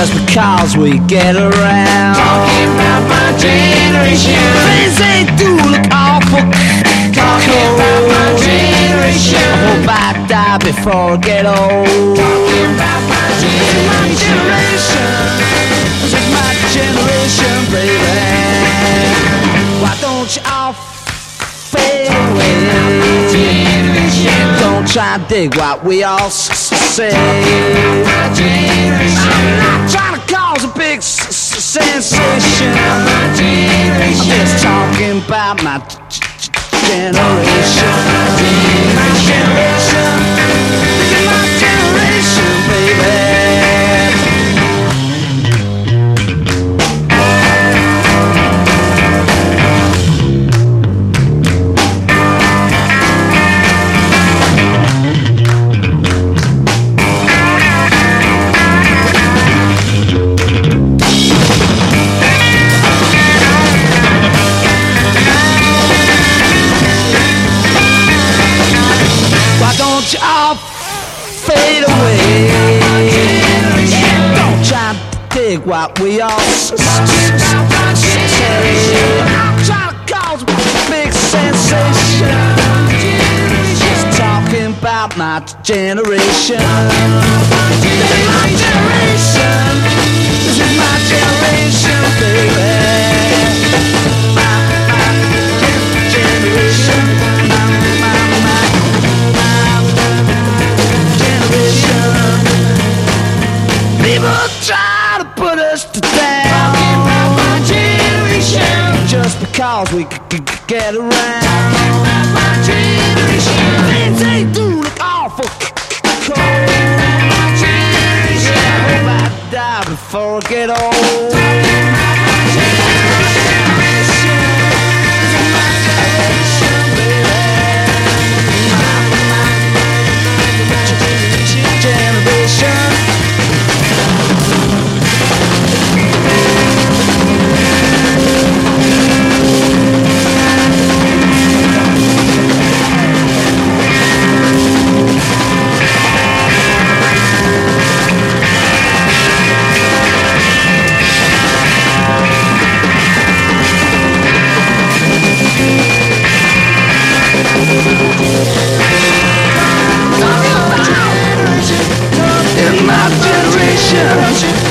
just because we get around. Talking about my generation. Things they do look awful. Talking about my generation. I hope I die before I get old. Talking about my generation. This is my generation, baby. Why don't you all fade away? Try to dig what we all say. I'm not trying to cause a big sensation. I'm just talking about. My generation. Fade away? Don't try to dig what we all say. I'm trying to cause a big sensation. Just talking about my generation. My generation. Because we c- c- get around. My generation. They do look awful. My generation. I hope I die before I get old. In my generation,